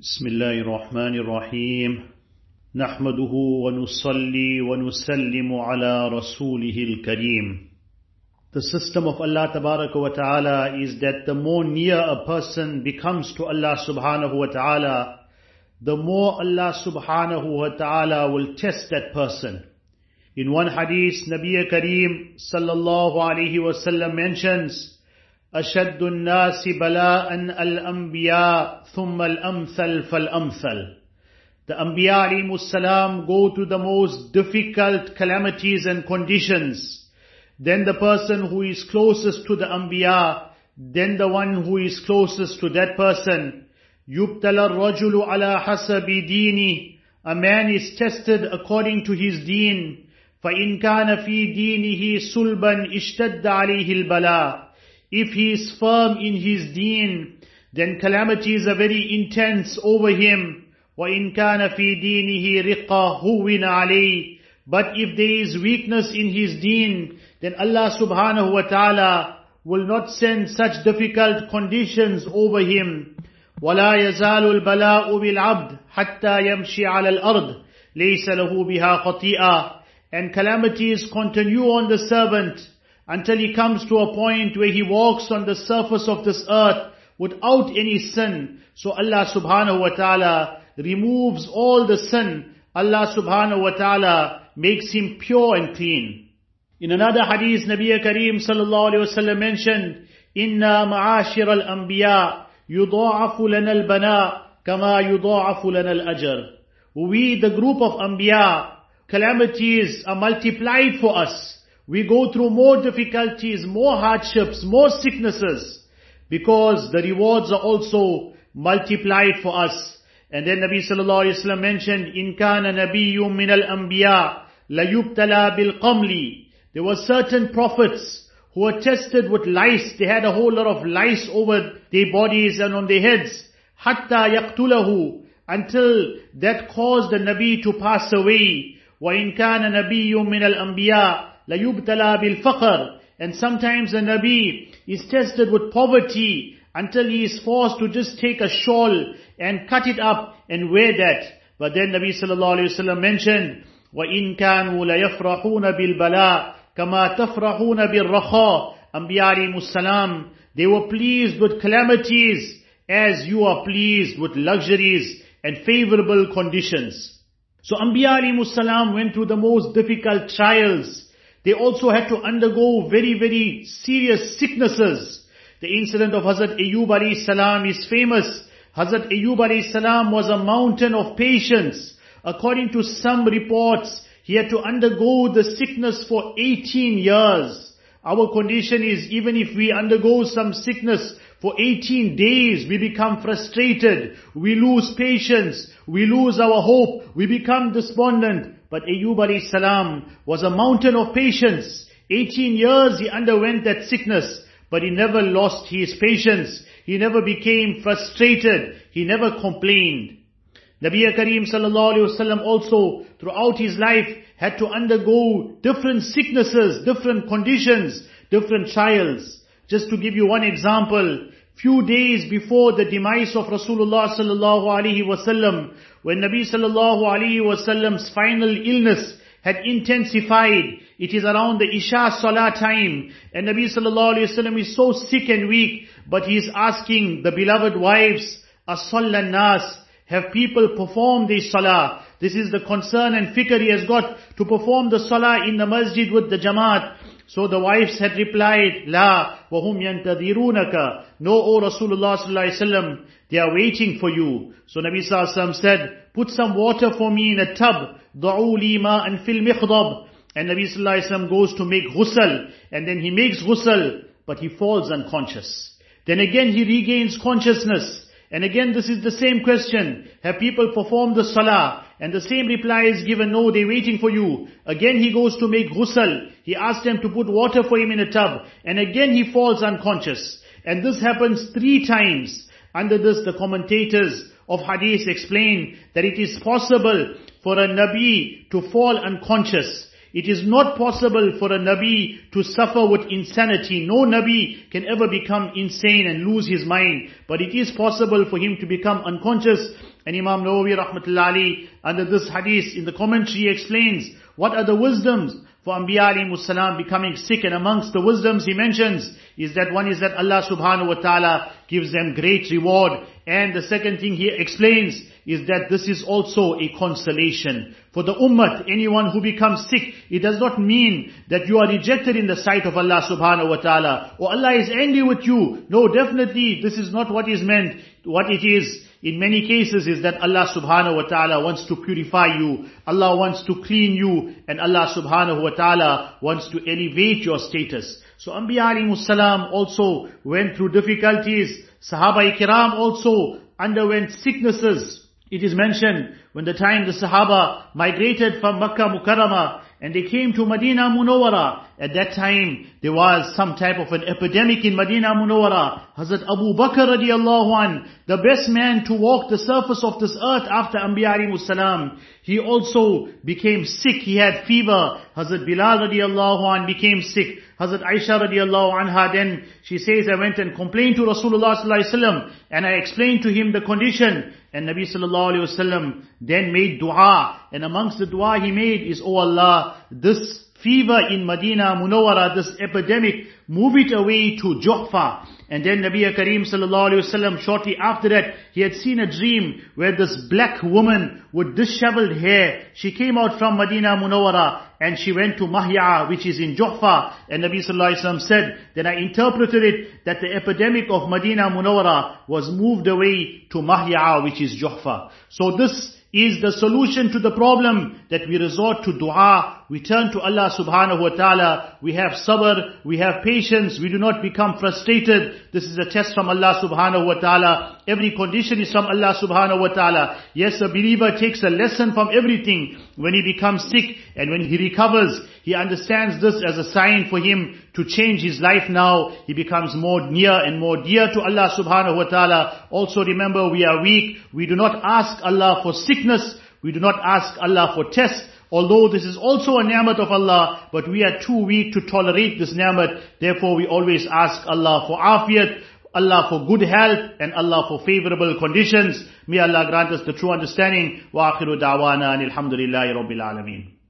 بسم الله الرحمن الرحيم نحمده ونصلي ونسلم على رسوله الكريم The system of Allah wa ta'ala is that the more near a person becomes to Allah subhanahu wa ta'ala, the more Allah subhanahu wa ta'ala will test that person. In one hadith, Nabi Kareem sallallahu alayhi wa sallam mentions, أشد الناس بلاء الأنبياء ثم الأمثل فالأمثل The Anbiya alayhi go through the most difficult calamities and conditions. Then the person who is closest to the Anbiya, then the one who is closest to that person. يُبْتَلَ الرَّجُلُ عَلَى حَسَبِ دِينِهِ A man is tested according to his deen. فَإِنْ كَانَ فِي دِينِهِ سُلْبًا اشْتَدَّ عَلَيْهِ الْبَلَاءِ if he is firm in his deen, then calamities are very intense over him. وَإِن كَانَ فِي دِينِهِ رِقَّةٌ هُوِّنَ عَلَيْهِ But if there is weakness in his deen, then Allah subhanahu wa ta'ala will not send such difficult conditions over him. وَلَا يَزَالُ الْبَلَاءُ بِالْعَبْدِ حَتَّى يَمْشِي عَلَى الْأَرْضِ لَيْسَ لَهُ بِهَا خَطِيئَةٌ And calamities continue on the servant until he comes to a point where he walks on the surface of this earth without any sin. So Allah subhanahu wa ta'ala removes all the sin. Allah subhanahu wa ta'ala makes him pure and clean. In another hadith, Nabi Kareem sallallahu alayhi wa sallam mentioned, إِنَّا مَعَاشِرَ الْأَنْبِيَاءِ يُضَاعَفُ لَنَا الْبَنَاءِ كَمَا يُضَاعَفُ لَنَا الْأَجْرِ We, the group of Anbiya, calamities are multiplied for us. We go through more difficulties, more hardships, more sicknesses, because the rewards are also multiplied for us. And then Nabi sallallahu alayhi wa mentioned, In kana nabiyyum min al-anbiya, la yubtala bil qamli. There were certain prophets who were tested with lice. They had a whole lot of lice over their bodies and on their heads. Hatta yaqtulahu. Until that caused the Nabi to pass away. وَإِن كَانَ نَبِيٌّ مِنَ الْأَنْبِيَاءِ لَيُبْتَلَى بِالْفَقْرِ And sometimes a Nabi is tested with poverty until he is forced to just take a shawl and cut it up and wear that. But then Nabi sallallahu alayhi wa mentioned, وَإِن كَانُوا لَيَفْرَحُونَ بِالْبَلَاءِ كَمَا تَفْرَحُونَ بِالرَّخَاءِ Anbiya alayhi salam, they were pleased with calamities as you are pleased with luxuries and favorable conditions. So Anbiya alayhi salam went through the most difficult trials they also had to undergo very, very serious sicknesses. The incident of Hazrat Ayyub alayhi salam is famous. Hazrat Ayyub alayhi salam was a mountain of patience. According to some reports, he had to undergo the sickness for 18 years. Our condition is even if we undergo some sickness for 18 days, we become frustrated, we lose patience, we lose our hope, we become despondent. But Ayyub alayhi salam was a mountain of patience. 18 years he underwent that sickness, but he never lost his patience. He never became frustrated. He never complained. Nabi Kareem sallallahu alayhi wasallam also throughout his life had to undergo different sicknesses, different conditions, different trials. Just to give you one example, few days before the demise of Rasulullah sallallahu alaihi wasallam, when Nabi sallallahu alaihi wasallam's final illness had intensified, it is around the Isha Salah time, and Nabi sallallahu alaihi wasallam is so sick and weak, but he is asking the beloved wives, As-Sallan Nas, have people performed the Salah? This is the concern and fikr he has got to perform the Salah in the masjid with the Jamaat. So the wives had replied, La, wahum yantadirunaka. No, O Rasulullah sallallahu alaihi they are waiting for you. So Nabi sallallahu alaihi said, put some water for me in a tub. Da'u li and fil mikhdab. And Nabi sallallahu alaihi goes to make ghusl. And then he makes ghusl, but he falls unconscious. Then again he regains consciousness. And again this is the same question. Have people performed the salah? And the same reply is given, no, they're waiting for you. Again he goes to make ghusl. He asked them to put water for him in a tub. And again he falls unconscious. And this happens three times. Under this the commentators of hadith explain that it is possible for a Nabi to fall unconscious. It is not possible for a Nabi to suffer with insanity. No Nabi can ever become insane and lose his mind. But it is possible for him to become unconscious And Imam Nawawi rahmatullahi under this hadith in the commentary explains what are the wisdoms for Anbiya alayhi becoming sick and amongst the wisdoms he mentions is that one is that Allah subhanahu wa ta'ala gives them great reward and the second thing he explains is that this is also a consolation. For the ummah, anyone who becomes sick, it does not mean that you are rejected in the sight of Allah subhanahu wa ta'ala, or Allah is angry with you. No, definitely, this is not what is meant. What it is, in many cases is that Allah subhanahu wa ta'ala wants to purify you, Allah wants to clean you, and Allah subhanahu wa ta'ala wants to elevate your status. So Anbiya alayhi also went through difficulties, Sahaba kiram also underwent sicknesses. It is mentioned when the time the Sahaba migrated from Makkah Mukarramah and they came to Medina Munawwara. At that time, there was some type of an epidemic in Medina Munawwara. Hazrat Abu Bakr radiallahu an, the best man to walk the surface of this earth after Anbiya alayhi salam. He also became sick. He had fever. Hazrat Bilal radiallahu an became sick. Hazrat Aisha radiallahu anha then, she says, I went and complained to Rasulullah sallallahu wasallam and I explained to him the condition. And Nabi sallallahu alaihi wasallam then made dua. And amongst the dua he made is, Oh Allah, this fever in Medina Munawwara, this epidemic, move it away to Juhfa. And then Nabi Kareem sallallahu alayhi shortly after that, he had seen a dream where this black woman with disheveled hair, she came out from Medina Munawwara and she went to Mahya, which is in Juhfa. And Nabi sallallahu alayhi said, then I interpreted it that the epidemic of Medina Munawwara was moved away to Mahya, which is Juhfa. So this is the solution to the problem that we resort to dua, we turn to Allah subhanahu wa ta'ala, we have sabr, we have patience, we do not become frustrated. This is a test from Allah subhanahu wa ta'ala. Every condition is from Allah subhanahu wa ta'ala. Yes, a believer takes a lesson from everything. When he becomes sick and when he recovers, he understands this as a sign for him to change his life now. He becomes more near and more dear to Allah subhanahu wa ta'ala. Also remember we are weak. We do not ask Allah for sickness. We do not ask Allah for tests. Although this is also a ni'mat of Allah, but we are too weak to tolerate this ni'mat. Therefore we always ask Allah for afiyat, Allah for good health, and Allah for favorable conditions. May Allah grant us the true understanding. Wa akhiru da'wana alhamdulillahi rabbil alameen.